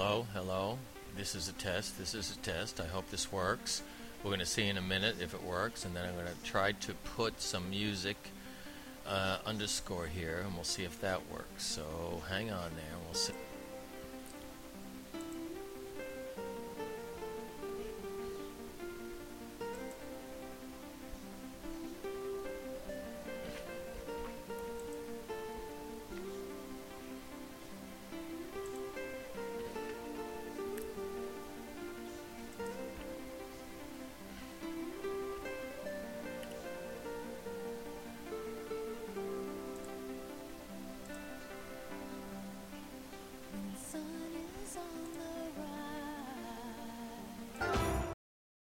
Hello, hello. This is a test. This is a test. I hope this works. We're going to see in a minute if it works, and then I'm going to try to put some music uh, underscore here, and we'll see if that works. So hang on there, and we'll see.